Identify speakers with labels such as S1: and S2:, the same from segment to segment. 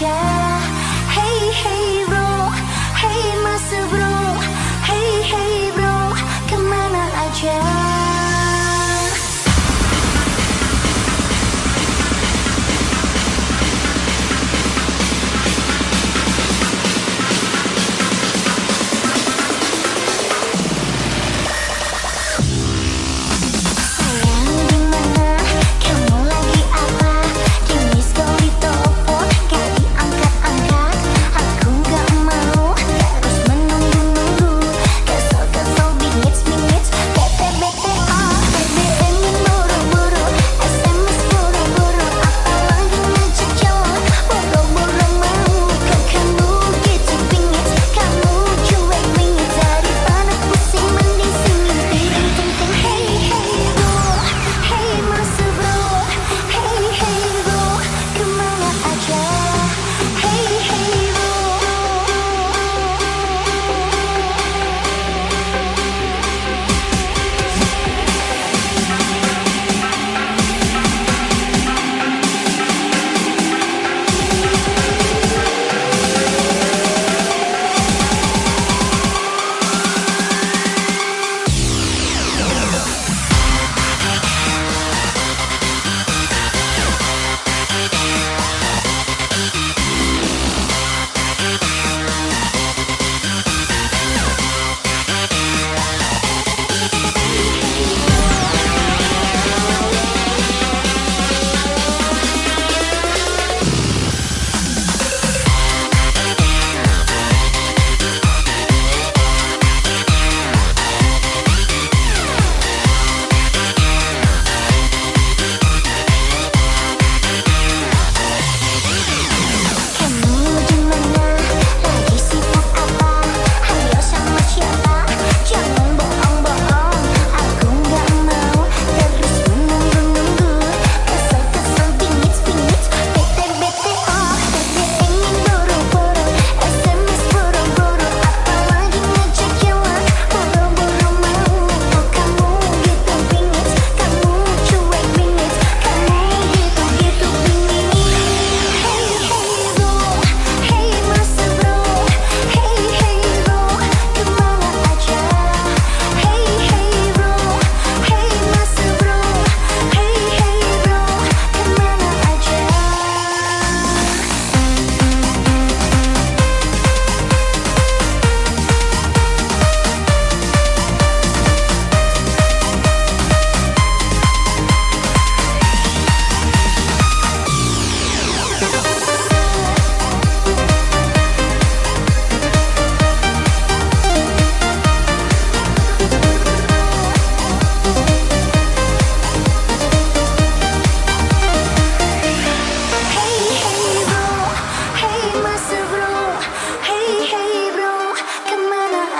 S1: Yeah.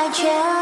S1: I just